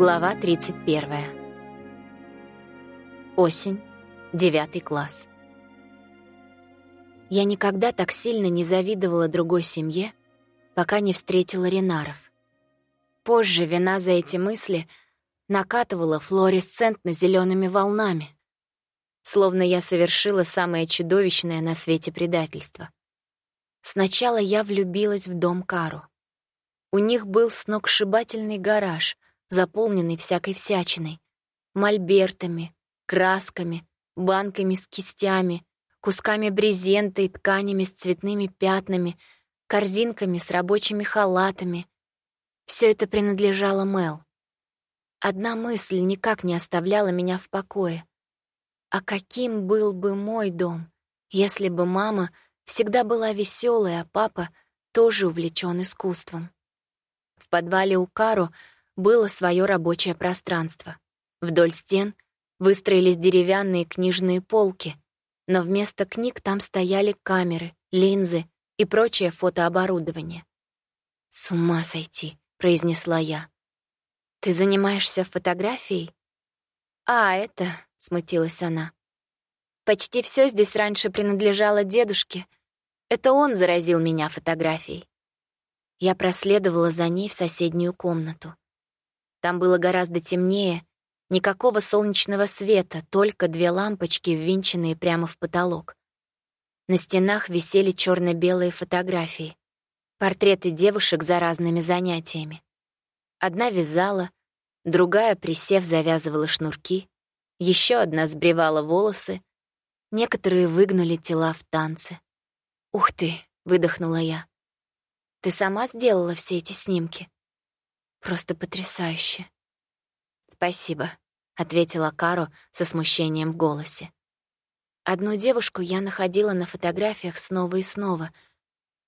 Глава 31. Осень, девятый класс. Я никогда так сильно не завидовала другой семье, пока не встретила Ренаров. Позже вина за эти мысли накатывала флуоресцентно зелеными волнами, словно я совершила самое чудовищное на свете предательство. Сначала я влюбилась в дом Кару. У них был сногсшибательный гараж, заполненный всякой всячиной, мольбертами, красками, банками с кистями, кусками брезента и тканями с цветными пятнами, корзинками с рабочими халатами. Все это принадлежало Мел. Одна мысль никак не оставляла меня в покое. А каким был бы мой дом, если бы мама всегда была веселой, а папа тоже увлечен искусством? В подвале у Кару было свое рабочее пространство. Вдоль стен выстроились деревянные книжные полки, но вместо книг там стояли камеры, линзы и прочее фотооборудование. «С ума сойти», — произнесла я. «Ты занимаешься фотографией?» «А, это...» — смутилась она. «Почти все здесь раньше принадлежало дедушке. Это он заразил меня фотографией. Я проследовала за ней в соседнюю комнату. Там было гораздо темнее, никакого солнечного света, только две лампочки, ввинченные прямо в потолок. На стенах висели черно белые фотографии, портреты девушек за разными занятиями. Одна вязала, другая, присев, завязывала шнурки, еще одна сбривала волосы, некоторые выгнули тела в танце. «Ух ты!» — выдохнула я. Ты сама сделала все эти снимки? Просто потрясающе. Спасибо, ответила Каро со смущением в голосе. Одну девушку я находила на фотографиях снова и снова,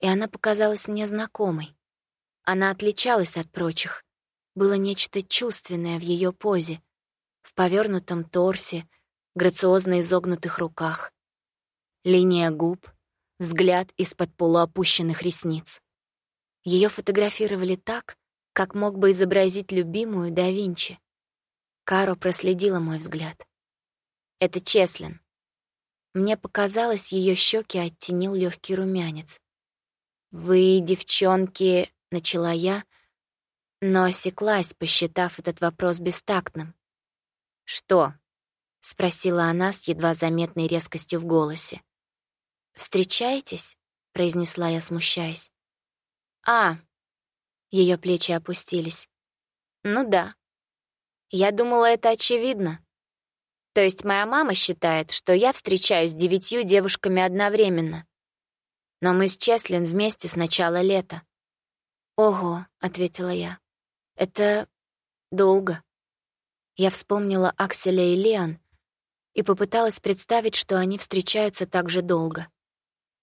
и она показалась мне знакомой. Она отличалась от прочих. Было нечто чувственное в ее позе, в повернутом торсе, грациозно изогнутых руках. Линия губ, взгляд из-под полуопущенных ресниц. Ее фотографировали так, как мог бы изобразить любимую да Винчи. Каро проследила мой взгляд. Это Чеслин. Мне показалось, ее щеки оттенил легкий румянец. «Вы, девчонки...» — начала я, но осеклась, посчитав этот вопрос бестактным. «Что?» — спросила она с едва заметной резкостью в голосе. «Встречаетесь?» — произнесла я, смущаясь. «А!» Ее плечи опустились. «Ну да. Я думала, это очевидно. То есть моя мама считает, что я встречаюсь с девятью девушками одновременно. Но мы с Чеслин вместе с начала лета». «Ого», — ответила я. «Это долго». Я вспомнила Акселя и Лиан и попыталась представить, что они встречаются так же долго.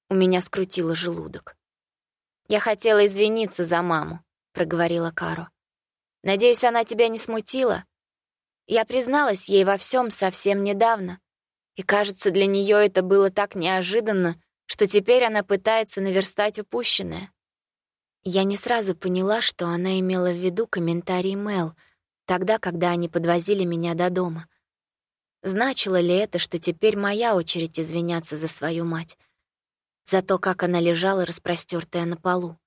У меня скрутило желудок. «Я хотела извиниться за маму», — проговорила Каро. «Надеюсь, она тебя не смутила? Я призналась ей во всем совсем недавно, и, кажется, для нее это было так неожиданно, что теперь она пытается наверстать упущенное». Я не сразу поняла, что она имела в виду комментарий Мел, тогда, когда они подвозили меня до дома. Значило ли это, что теперь моя очередь извиняться за свою мать? за то, как она лежала распростёртая на полу,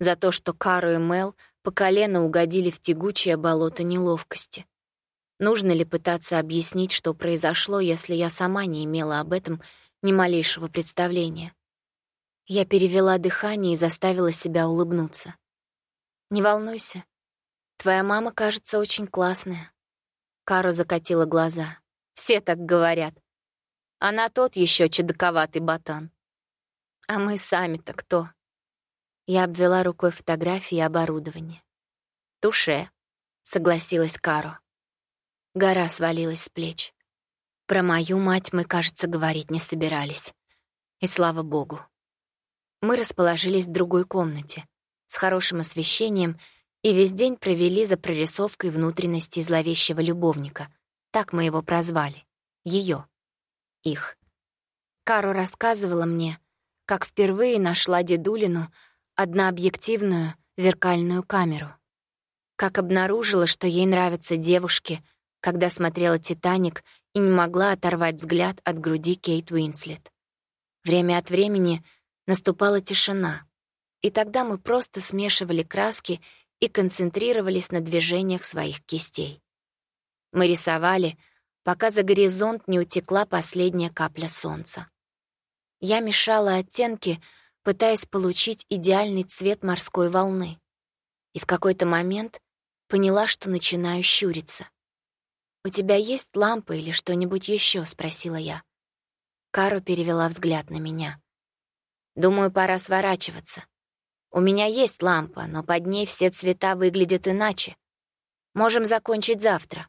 за то, что Кару и Мел по колено угодили в тягучее болото неловкости. Нужно ли пытаться объяснить, что произошло, если я сама не имела об этом ни малейшего представления? Я перевела дыхание и заставила себя улыбнуться. «Не волнуйся. Твоя мама, кажется, очень классная». Кару закатила глаза. «Все так говорят. Она тот еще чудаковатый ботан. А мы сами-то кто? Я обвела рукой фотографии и оборудование. «Туше», — согласилась Каро. Гора свалилась с плеч. Про мою мать мы, кажется, говорить не собирались. И слава богу. Мы расположились в другой комнате, с хорошим освещением, и весь день провели за прорисовкой внутренности зловещего любовника. Так мы его прозвали. Ее. Их. Каро рассказывала мне, как впервые нашла дедулину однообъективную зеркальную камеру. как обнаружила, что ей нравятся девушки, когда смотрела «Титаник» и не могла оторвать взгляд от груди Кейт Уинслет. Время от времени наступала тишина, и тогда мы просто смешивали краски и концентрировались на движениях своих кистей. Мы рисовали, пока за горизонт не утекла последняя капля солнца. Я мешала оттенки, пытаясь получить идеальный цвет морской волны. И в какой-то момент поняла, что начинаю щуриться. «У тебя есть лампа или что-нибудь еще? спросила я. Кару перевела взгляд на меня. «Думаю, пора сворачиваться. У меня есть лампа, но под ней все цвета выглядят иначе. Можем закончить завтра».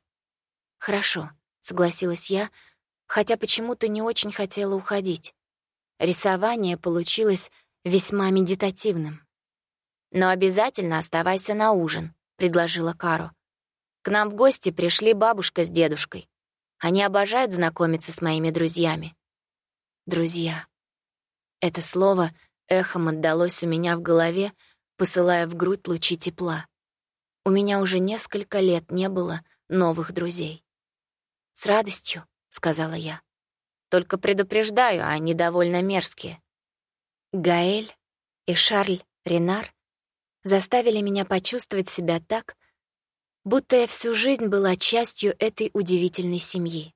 «Хорошо», — согласилась я, хотя почему-то не очень хотела уходить. Рисование получилось весьма медитативным. «Но обязательно оставайся на ужин», — предложила Кару. К нам в гости пришли бабушка с дедушкой. Они обожают знакомиться с моими друзьями. Друзья. Это слово эхом отдалось у меня в голове, посылая в грудь лучи тепла. У меня уже несколько лет не было новых друзей. «С радостью», — сказала я. «Только предупреждаю, они довольно мерзкие». Гаэль и Шарль Ренар заставили меня почувствовать себя так, будто я всю жизнь была частью этой удивительной семьи.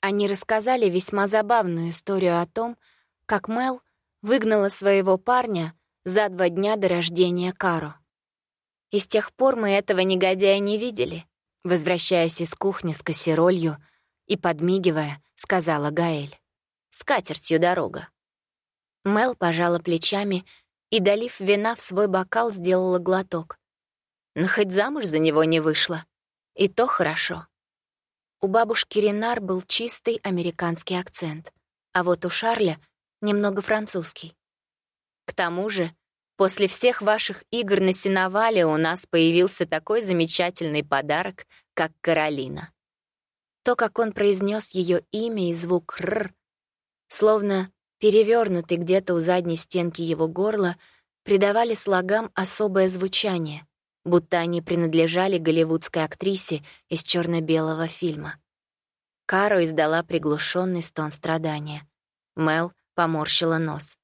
Они рассказали весьма забавную историю о том, как Мел выгнала своего парня за два дня до рождения Каро. И с тех пор мы этого негодяя не видели, возвращаясь из кухни с кассеролью и подмигивая, сказала Гаэль. «С катертью дорога». Мел пожала плечами и, долив вина в свой бокал, сделала глоток. Но хоть замуж за него не вышла. И то хорошо. У бабушки Ренар был чистый американский акцент, а вот у Шарля — немного французский. К тому же, после всех ваших игр на сеновале у нас появился такой замечательный подарок, как Каролина. То, как он произнес ее имя и звук «р», словно перевернутый где-то у задней стенки его горла, придавали слогам особое звучание, будто они принадлежали голливудской актрисе из черно белого фильма. Каро издала приглушенный стон страдания. Мел поморщила нос.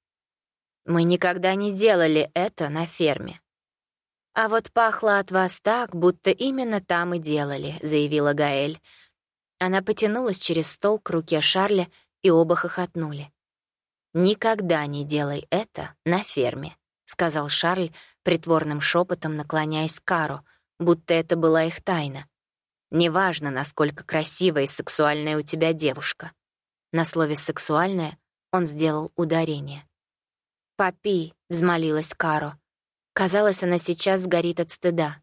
«Мы никогда не делали это на ферме». «А вот пахло от вас так, будто именно там и делали», — заявила Гаэль. Она потянулась через стол к руке Шарля, и оба хохотнули. «Никогда не делай это на ферме», — сказал Шарль, притворным шепотом наклоняясь к Кару, будто это была их тайна. «Неважно, насколько красивая и сексуальная у тебя девушка». На слове «сексуальная» он сделал ударение. «Папи», — взмолилась Каро. Казалось, она сейчас сгорит от стыда.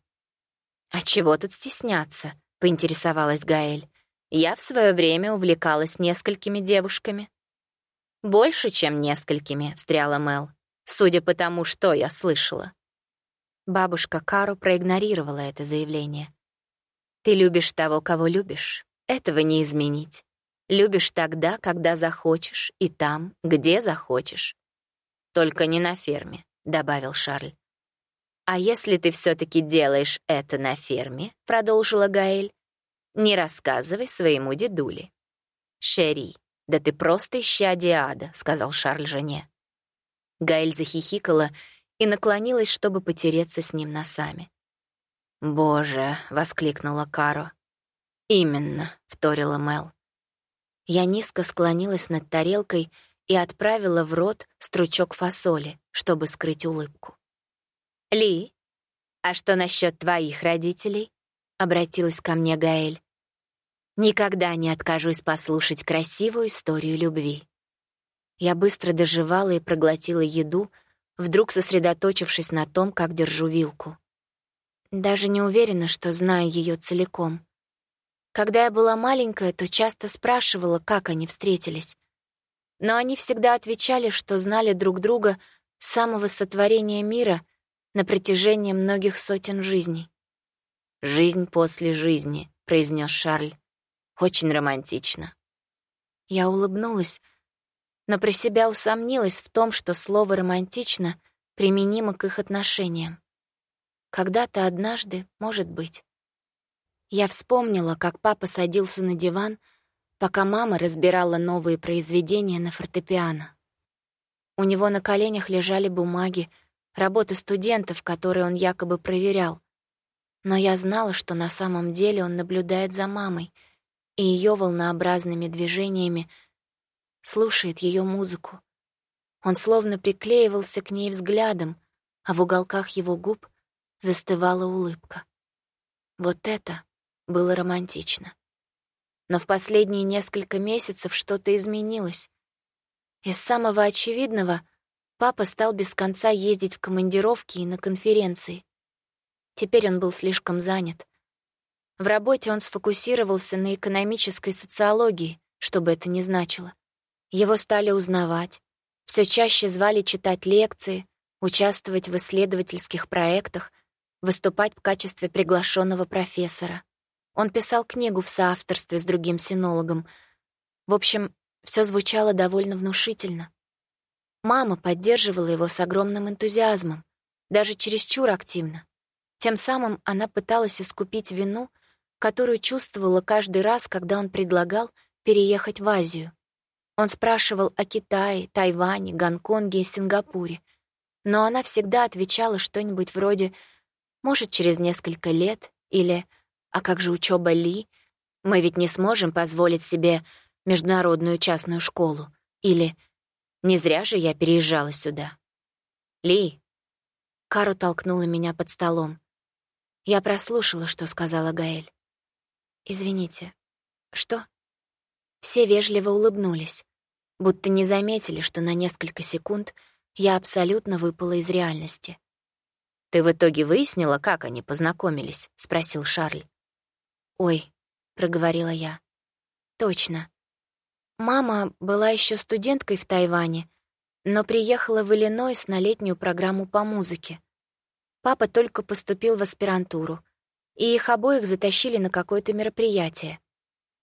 «А чего тут стесняться?» — поинтересовалась Гаэль. «Я в свое время увлекалась несколькими девушками». «Больше, чем несколькими», — встряла Мел, судя по тому, что я слышала. Бабушка Кару проигнорировала это заявление. «Ты любишь того, кого любишь. Этого не изменить. Любишь тогда, когда захочешь, и там, где захочешь. Только не на ферме», — добавил Шарль. «А если ты все таки делаешь это на ферме», — продолжила Гаэль, «не рассказывай своему дедуле». «Шерри, да ты просто ища Диада», — сказал Шарль жене. Гаэль захихикала и наклонилась, чтобы потереться с ним носами. «Боже!» — воскликнула Каро. «Именно», — вторила Мел. Я низко склонилась над тарелкой и отправила в рот стручок фасоли, чтобы скрыть улыбку. «Ли, а что насчет твоих родителей?» — обратилась ко мне Гаэль. «Никогда не откажусь послушать красивую историю любви». Я быстро доживала и проглотила еду, вдруг сосредоточившись на том, как держу вилку. Даже не уверена, что знаю ее целиком. Когда я была маленькая, то часто спрашивала, как они встретились. Но они всегда отвечали, что знали друг друга с самого сотворения мира на протяжении многих сотен жизней. «Жизнь после жизни», — произнес Шарль. «Очень романтично». Я улыбнулась, но про себя усомнилась в том, что слово «романтично» применимо к их отношениям. Когда-то однажды, может быть. Я вспомнила, как папа садился на диван, пока мама разбирала новые произведения на фортепиано. У него на коленях лежали бумаги, работы студентов, которые он якобы проверял. Но я знала, что на самом деле он наблюдает за мамой и ее волнообразными движениями, слушает ее музыку. Он словно приклеивался к ней взглядом, а в уголках его губ застывала улыбка. Вот это было романтично. Но в последние несколько месяцев что-то изменилось. Из самого очевидного папа стал без конца ездить в командировки и на конференции. Теперь он был слишком занят. В работе он сфокусировался на экономической социологии, что бы это ни значило. Его стали узнавать, все чаще звали читать лекции, участвовать в исследовательских проектах, выступать в качестве приглашенного профессора. Он писал книгу в соавторстве с другим синологом. В общем, все звучало довольно внушительно. Мама поддерживала его с огромным энтузиазмом, даже чересчур активно. Тем самым она пыталась искупить вину, которую чувствовала каждый раз, когда он предлагал переехать в Азию. Он спрашивал о Китае, Тайване, Гонконге и Сингапуре, но она всегда отвечала что-нибудь вроде «может, через несколько лет» или «а как же учеба Ли? Мы ведь не сможем позволить себе международную частную школу» или «не зря же я переезжала сюда». «Ли!» Кару толкнула меня под столом. Я прослушала, что сказала Гаэль. «Извините, что?» Все вежливо улыбнулись будто не заметили, что на несколько секунд я абсолютно выпала из реальности. «Ты в итоге выяснила, как они познакомились?» — спросил Шарль. «Ой», — проговорила я. «Точно. Мама была еще студенткой в Тайване, но приехала в Иллинойс на летнюю программу по музыке. Папа только поступил в аспирантуру, и их обоих затащили на какое-то мероприятие.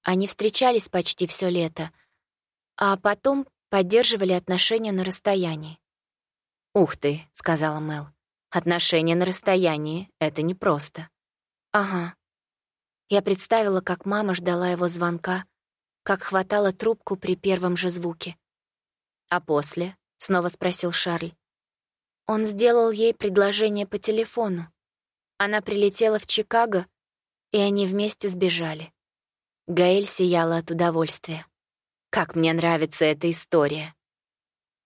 Они встречались почти все лето — а потом поддерживали отношения на расстоянии. «Ух ты», — сказала Мел, — «отношения на расстоянии — это непросто». «Ага». Я представила, как мама ждала его звонка, как хватала трубку при первом же звуке. «А после?» — снова спросил Шарль. Он сделал ей предложение по телефону. Она прилетела в Чикаго, и они вместе сбежали. Гаэль сияла от удовольствия. Как мне нравится эта история.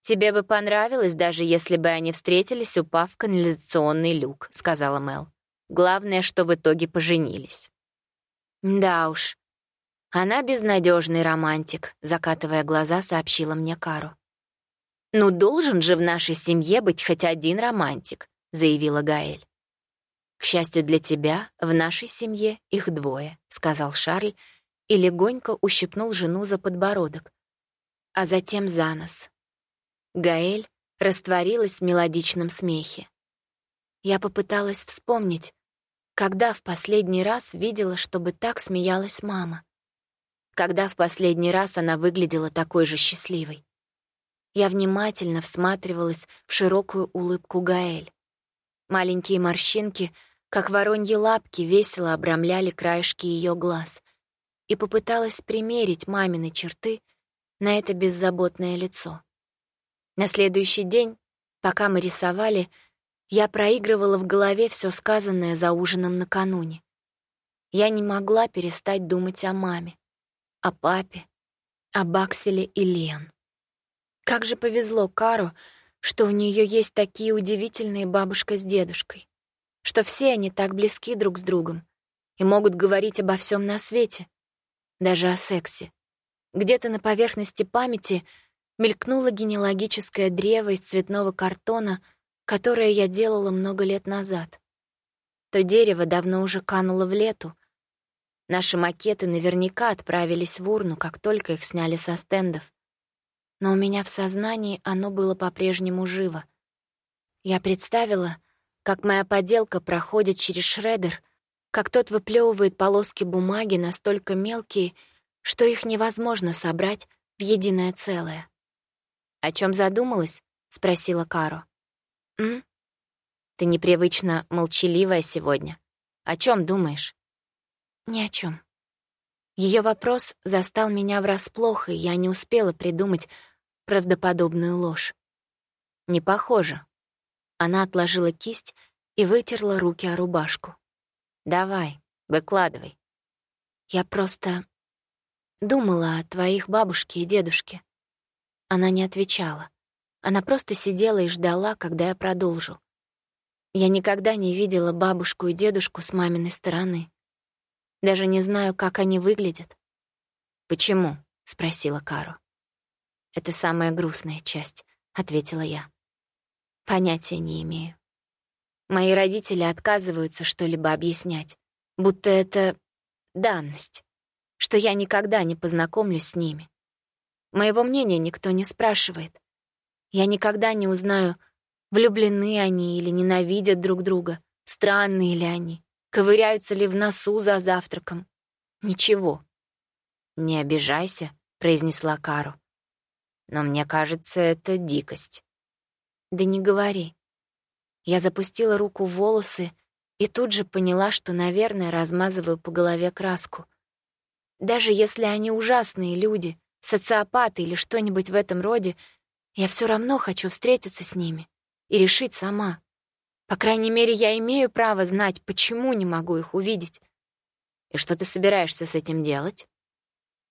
Тебе бы понравилось, даже если бы они встретились, упав в канализационный люк, сказала Мел. Главное, что в итоге поженились. Да уж. Она безнадежный романтик, закатывая глаза, сообщила мне Кару. «Ну, должен же в нашей семье быть хоть один романтик», — заявила Гаэль. «К счастью для тебя, в нашей семье их двое», — сказал Шарль, и легонько ущипнул жену за подбородок, а затем за нос. Гаэль растворилась в мелодичном смехе. Я попыталась вспомнить, когда в последний раз видела, чтобы так смеялась мама. Когда в последний раз она выглядела такой же счастливой. Я внимательно всматривалась в широкую улыбку Гаэль. Маленькие морщинки, как вороньи лапки, весело обрамляли краешки ее глаз — и попыталась примерить мамины черты на это беззаботное лицо. На следующий день, пока мы рисовали, я проигрывала в голове все сказанное за ужином накануне. Я не могла перестать думать о маме, о папе, о Бакселе и Лен. Как же повезло Кару, что у нее есть такие удивительные бабушка с дедушкой, что все они так близки друг с другом и могут говорить обо всем на свете, даже о сексе. Где-то на поверхности памяти мелькнуло генеалогическое древо из цветного картона, которое я делала много лет назад. То дерево давно уже кануло в лету. Наши макеты наверняка отправились в урну, как только их сняли со стендов. Но у меня в сознании оно было по-прежнему живо. Я представила, как моя поделка проходит через шредер — как тот выплевывает полоски бумаги настолько мелкие, что их невозможно собрать в единое целое. «О чем задумалась?» — спросила Каро. «М? Ты непривычно молчаливая сегодня. О чем думаешь? Ни о чем. Ее вопрос застал меня врасплох, и я не успела придумать правдоподобную ложь. Не похоже. Она отложила кисть и вытерла руки о рубашку. «Давай, выкладывай». Я просто думала о твоих бабушке и дедушке. Она не отвечала. Она просто сидела и ждала, когда я продолжу. Я никогда не видела бабушку и дедушку с маминой стороны. Даже не знаю, как они выглядят. «Почему?» — спросила Кару. «Это самая грустная часть», — ответила я. «Понятия не имею. Мои родители отказываются что-либо объяснять, будто это данность, что я никогда не познакомлюсь с ними. Моего мнения никто не спрашивает. Я никогда не узнаю, влюблены они или ненавидят друг друга, странные ли они, ковыряются ли в носу за завтраком. Ничего. «Не обижайся», — произнесла Кару. «Но мне кажется, это дикость». «Да не говори». Я запустила руку в волосы и тут же поняла, что, наверное, размазываю по голове краску. Даже если они ужасные люди, социопаты или что-нибудь в этом роде, я все равно хочу встретиться с ними и решить сама. По крайней мере, я имею право знать, почему не могу их увидеть. И что ты собираешься с этим делать?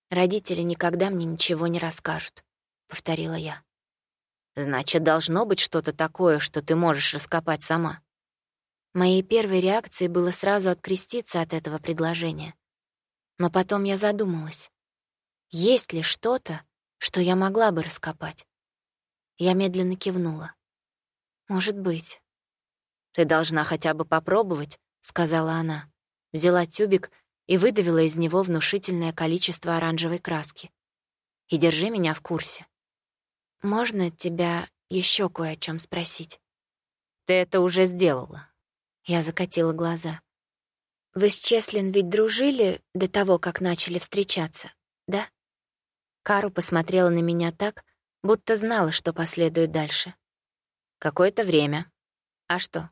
Родители никогда мне ничего не расскажут, — повторила я. Значит, должно быть что-то такое, что ты можешь раскопать сама. Моей первой реакцией было сразу откреститься от этого предложения. Но потом я задумалась. Есть ли что-то, что я могла бы раскопать? Я медленно кивнула. «Может быть». «Ты должна хотя бы попробовать», — сказала она. Взяла тюбик и выдавила из него внушительное количество оранжевой краски. «И держи меня в курсе». «Можно тебя еще кое о чем спросить?» «Ты это уже сделала», я закатила глаза. «Вы с Чеслин ведь дружили до того, как начали встречаться, да?» Кару посмотрела на меня так, будто знала, что последует дальше. «Какое-то время. А что?»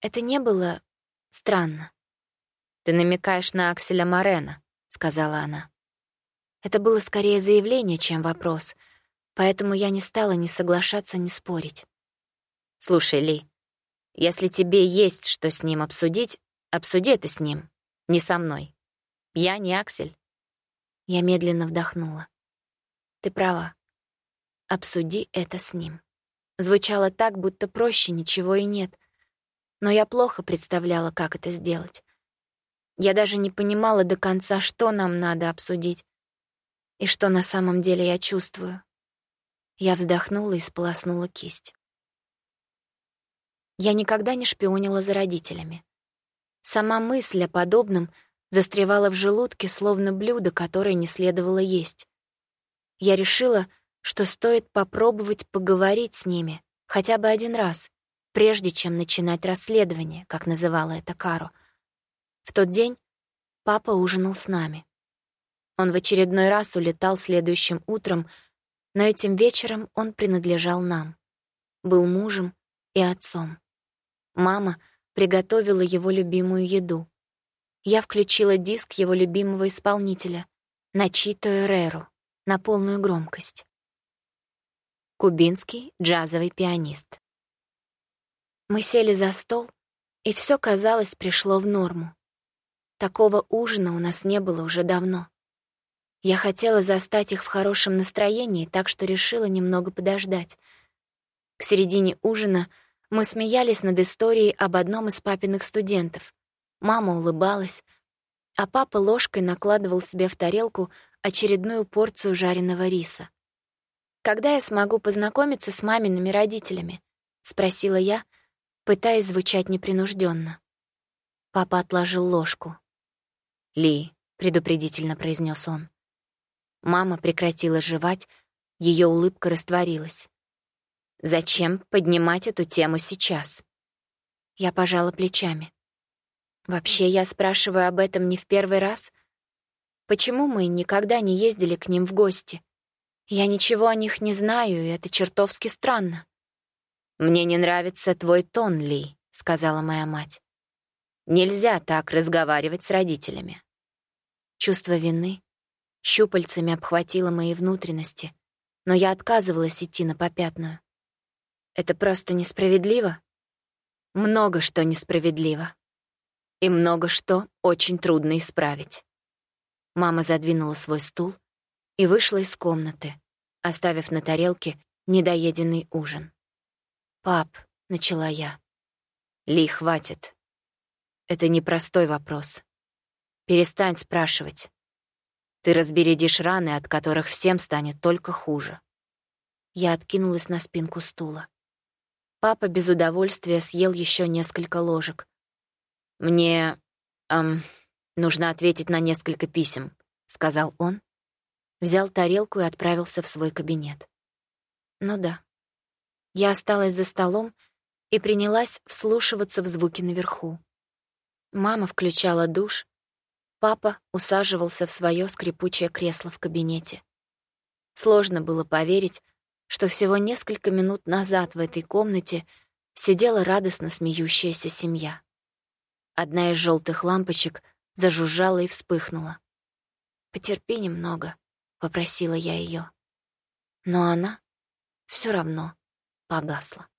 «Это не было странно». «Ты намекаешь на Акселя Морена», — сказала она. Это было скорее заявление, чем вопрос, поэтому я не стала ни соглашаться, ни спорить. «Слушай, Ли, если тебе есть что с ним обсудить, обсуди это с ним, не со мной. Я не Аксель. Я медленно вдохнула. Ты права. Обсуди это с ним. Звучало так, будто проще ничего и нет. Но я плохо представляла, как это сделать. Я даже не понимала до конца, что нам надо обсудить и что на самом деле я чувствую. Я вздохнула и сполоснула кисть. Я никогда не шпионила за родителями. Сама мысль о подобном застревала в желудке, словно блюдо, которое не следовало есть. Я решила, что стоит попробовать поговорить с ними хотя бы один раз, прежде чем начинать расследование, как называла это Каро. В тот день папа ужинал с нами. Он в очередной раз улетал следующим утром, но этим вечером он принадлежал нам. Был мужем и отцом. Мама приготовила его любимую еду. Я включила диск его любимого исполнителя, Начито Эреру, на полную громкость. Кубинский джазовый пианист. Мы сели за стол, и все казалось, пришло в норму. Такого ужина у нас не было уже давно. Я хотела застать их в хорошем настроении, так что решила немного подождать. К середине ужина — мы смеялись над историей об одном из папиных студентов. Мама улыбалась, а папа ложкой накладывал себе в тарелку очередную порцию жареного риса. «Когда я смогу познакомиться с мамиными родителями?» — спросила я, пытаясь звучать непринужденно. Папа отложил ложку. «Ли», — предупредительно произнес он. Мама прекратила жевать, ее улыбка растворилась. Зачем поднимать эту тему сейчас? Я пожала плечами. Вообще, я спрашиваю об этом не в первый раз. Почему мы никогда не ездили к ним в гости? Я ничего о них не знаю, и это чертовски странно. Мне не нравится твой тон, Ли, сказала моя мать. «Нельзя так разговаривать с родителями». Чувство вины щупальцами обхватило мои внутренности, но я отказывалась идти на попятную. Это просто несправедливо? Много что несправедливо. И много что очень трудно исправить. Мама задвинула свой стул и вышла из комнаты, оставив на тарелке недоеденный ужин. «Пап», — начала я. «Ли, хватит. Это непростой вопрос. Перестань спрашивать. Ты разбередишь раны, от которых всем станет только хуже». Я откинулась на спинку стула. Папа без удовольствия съел еще несколько ложек. «Мне... эм, нужно ответить на несколько писем», — сказал он. Взял тарелку и отправился в свой кабинет. Ну да. Я осталась за столом и принялась вслушиваться в звуки наверху. Мама включала душ, папа усаживался в свое скрипучее кресло в кабинете. Сложно было поверить, что всего несколько минут назад в этой комнате сидела радостно смеющаяся семья. Одна из желтых лампочек зажужжала и вспыхнула. «Потерпи немного», — попросила я ее. Но она все равно погасла.